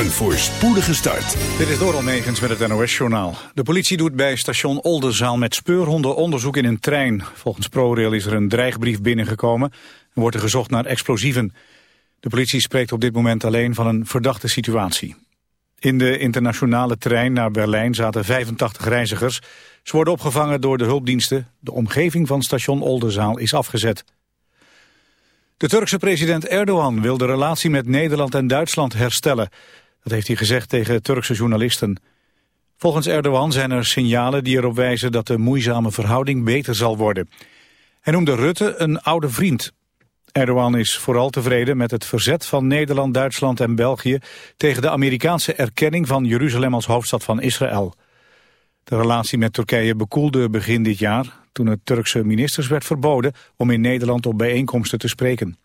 Een voorspoedige start. Dit is Doral Megens met het NOS-journaal. De politie doet bij station Oldenzaal met speurhonden onderzoek in een trein. Volgens ProRail is er een dreigbrief binnengekomen en wordt er gezocht naar explosieven. De politie spreekt op dit moment alleen van een verdachte situatie. In de internationale trein naar Berlijn zaten 85 reizigers. Ze worden opgevangen door de hulpdiensten. De omgeving van station Oldenzaal is afgezet. De Turkse president Erdogan wil de relatie met Nederland en Duitsland herstellen. Dat heeft hij gezegd tegen Turkse journalisten. Volgens Erdogan zijn er signalen die erop wijzen dat de moeizame verhouding beter zal worden. Hij noemde Rutte een oude vriend. Erdogan is vooral tevreden met het verzet van Nederland, Duitsland en België tegen de Amerikaanse erkenning van Jeruzalem als hoofdstad van Israël. De relatie met Turkije bekoelde begin dit jaar toen het Turkse ministers werd verboden om in Nederland op bijeenkomsten te spreken.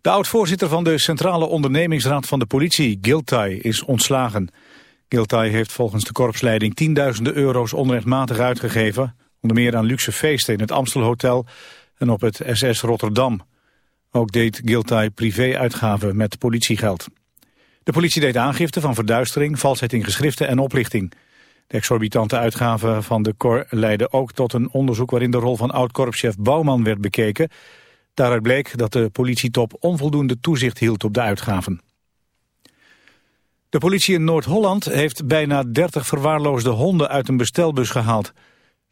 De oud-voorzitter van de Centrale Ondernemingsraad van de politie, Giltay, is ontslagen. Giltay heeft volgens de korpsleiding tienduizenden euro's onrechtmatig uitgegeven, onder meer aan luxe feesten in het Amstelhotel en op het SS Rotterdam. Ook deed Giltay privé-uitgaven met politiegeld. De politie deed aangifte van verduistering, valsheid in geschriften en oplichting. De exorbitante uitgaven van de Cor leidden ook tot een onderzoek waarin de rol van oud-korpschef Bouwman werd bekeken. Daaruit bleek dat de politietop onvoldoende toezicht hield op de uitgaven. De politie in Noord-Holland heeft bijna 30 verwaarloosde honden uit een bestelbus gehaald.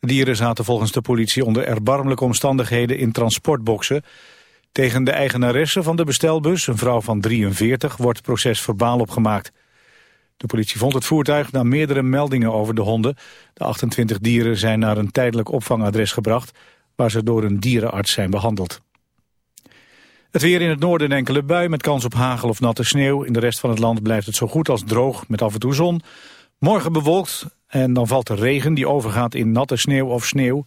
Dieren zaten volgens de politie onder erbarmelijke omstandigheden in transportboxen. Tegen de eigenaresse van de bestelbus, een vrouw van 43, wordt proces verbaal opgemaakt. De politie vond het voertuig na meerdere meldingen over de honden. De 28 dieren zijn naar een tijdelijk opvangadres gebracht... waar ze door een dierenarts zijn behandeld. Het weer in het noorden een enkele bui met kans op hagel of natte sneeuw. In de rest van het land blijft het zo goed als droog met af en toe zon. Morgen bewolkt en dan valt er regen die overgaat in natte sneeuw of sneeuw.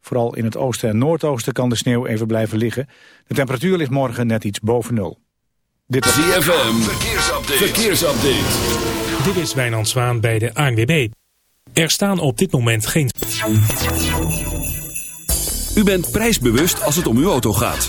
Vooral in het oosten en noordoosten kan de sneeuw even blijven liggen. De temperatuur ligt morgen net iets boven nul. Dit was ZFM, verkeersupdate. verkeersupdate. Dit is Wijnand Zwaan bij de ANWB. Er staan op dit moment geen... U bent prijsbewust als het om uw auto gaat.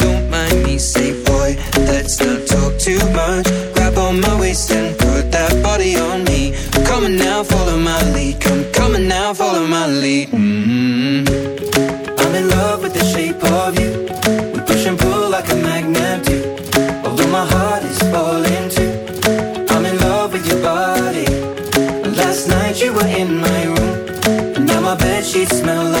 smell like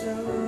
so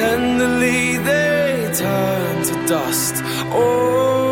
tenderly they turn to dust. Oh.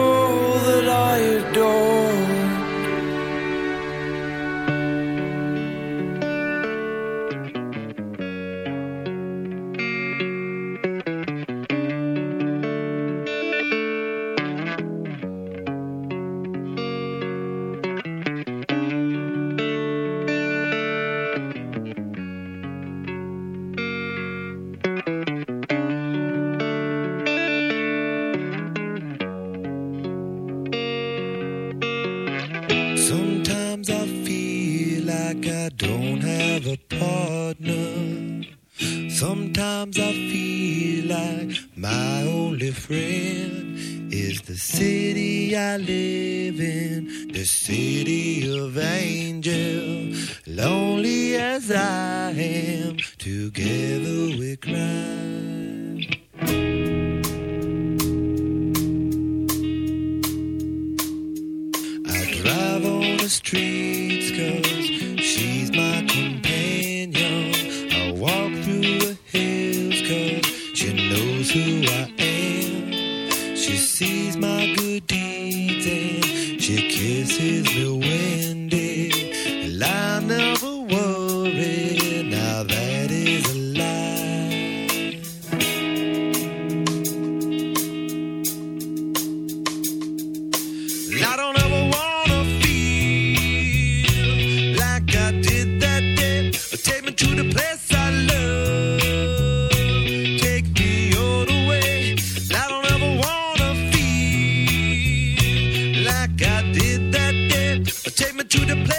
Take me to the place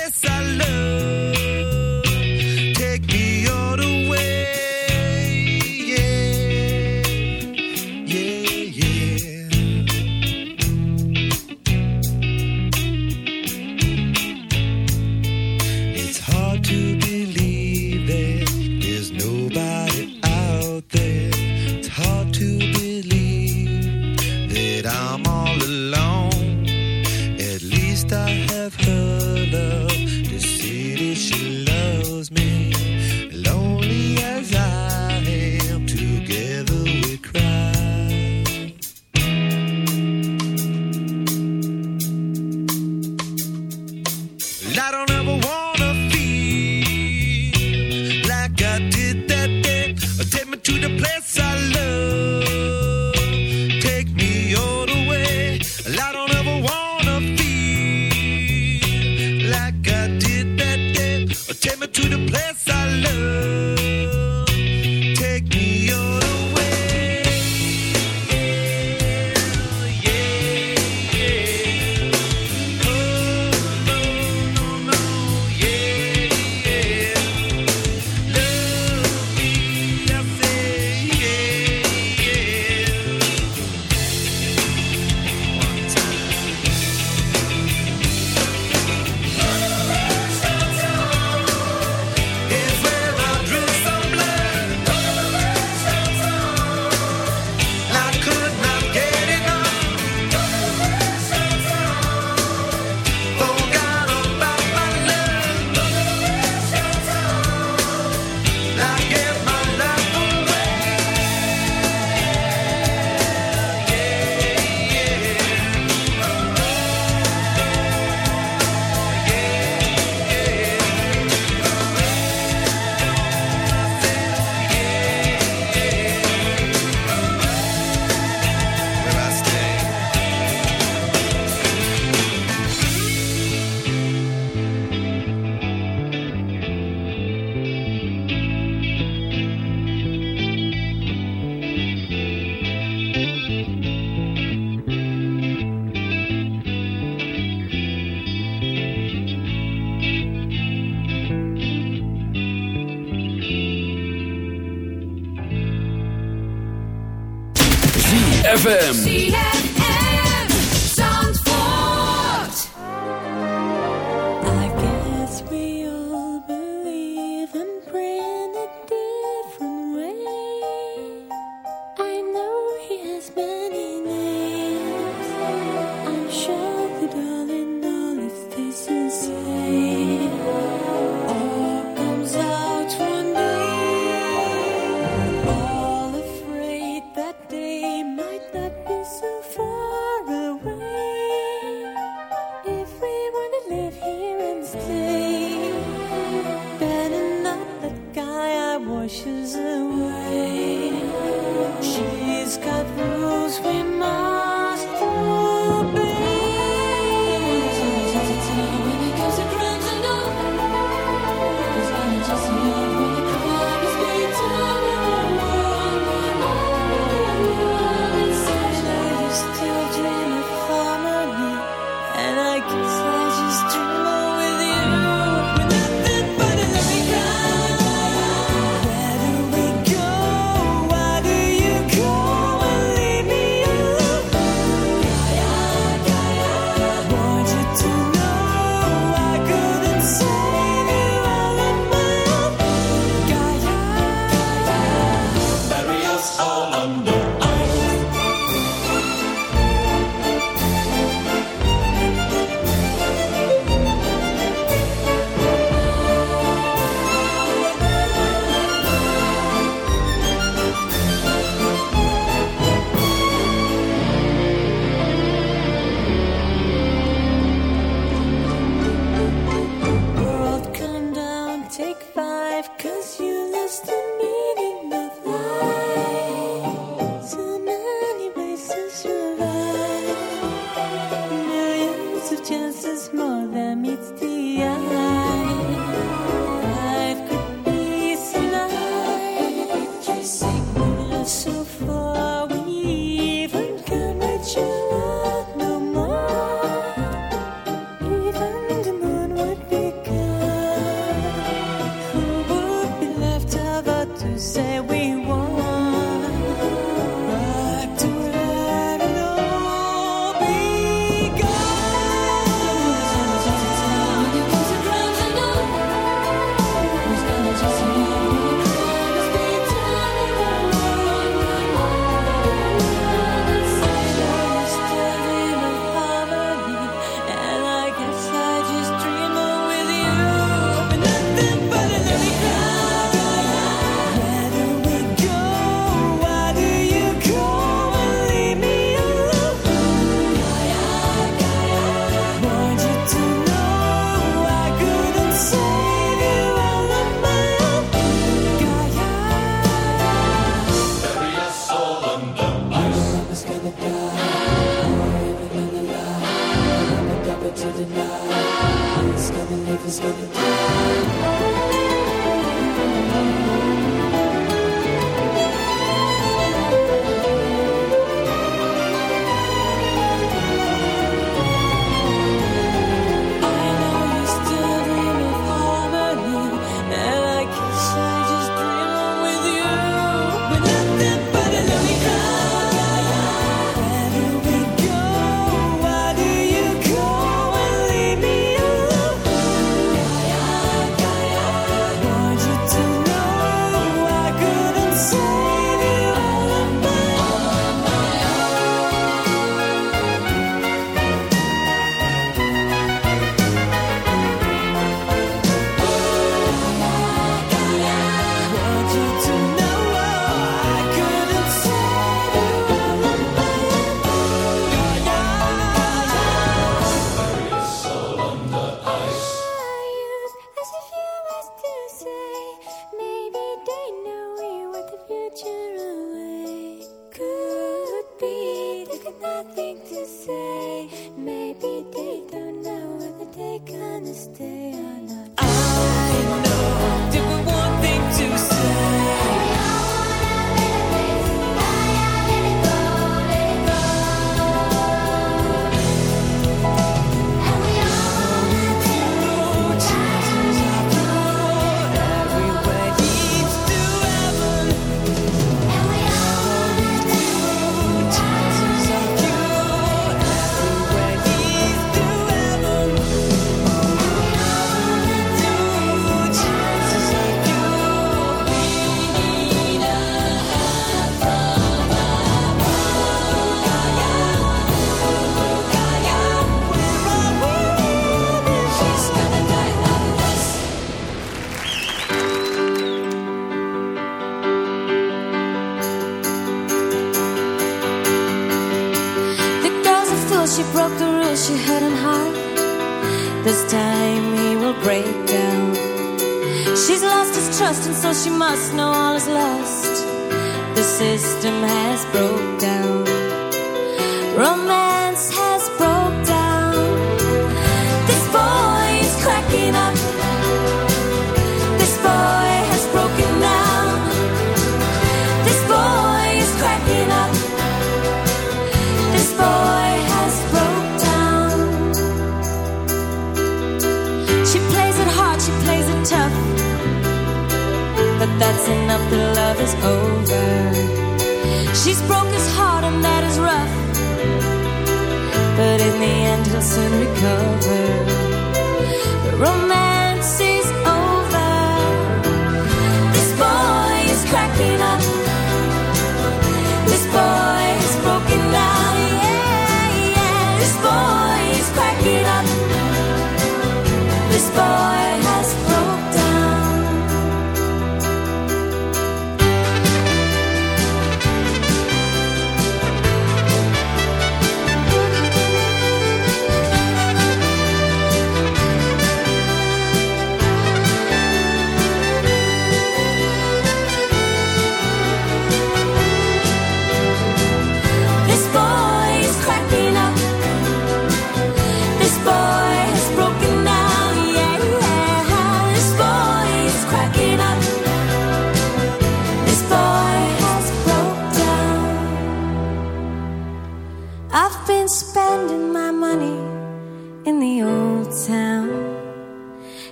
system has broke down.